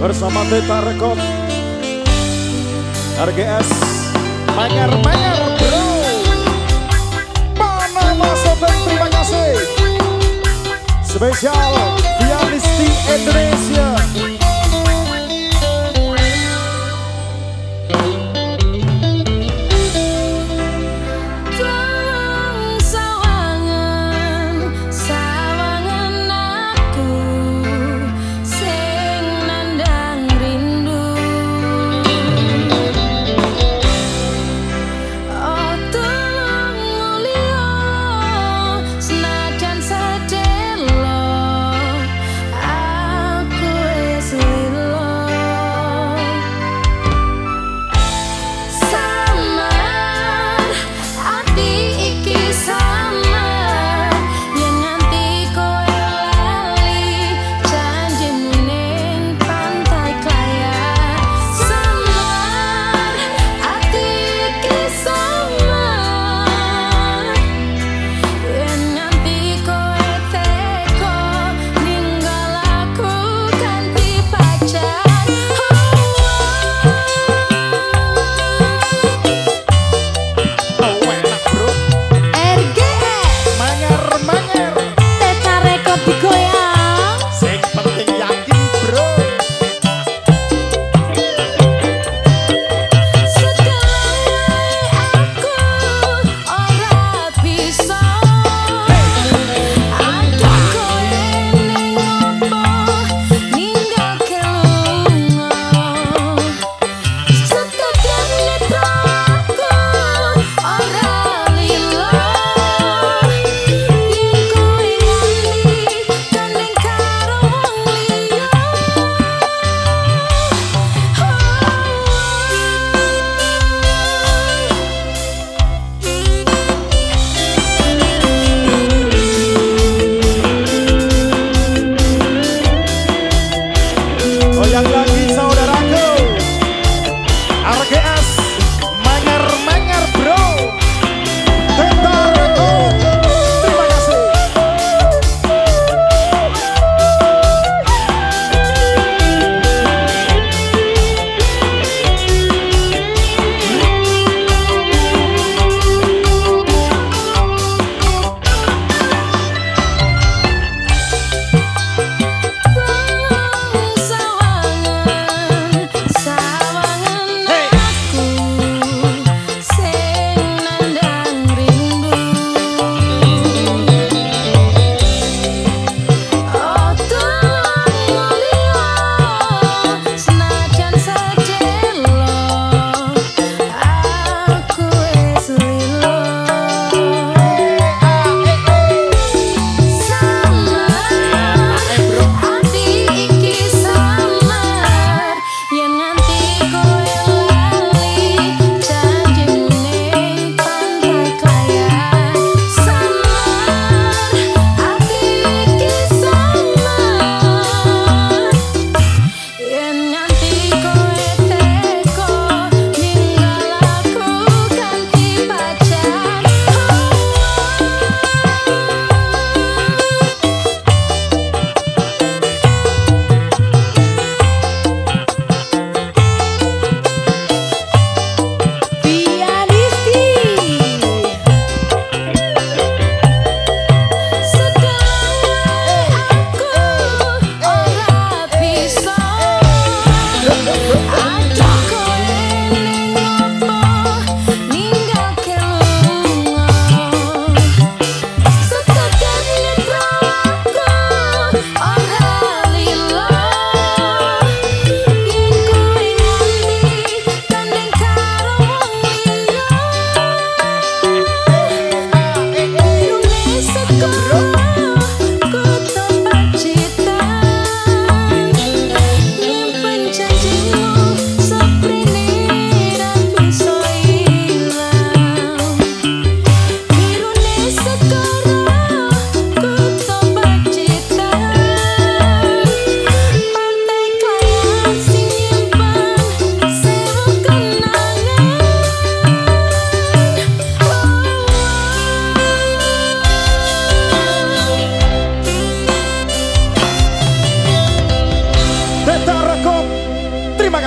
bersama Teta Rekod RGS Mangar-mangar bro. Mana masuk dan terima kasih. Spesial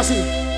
assim.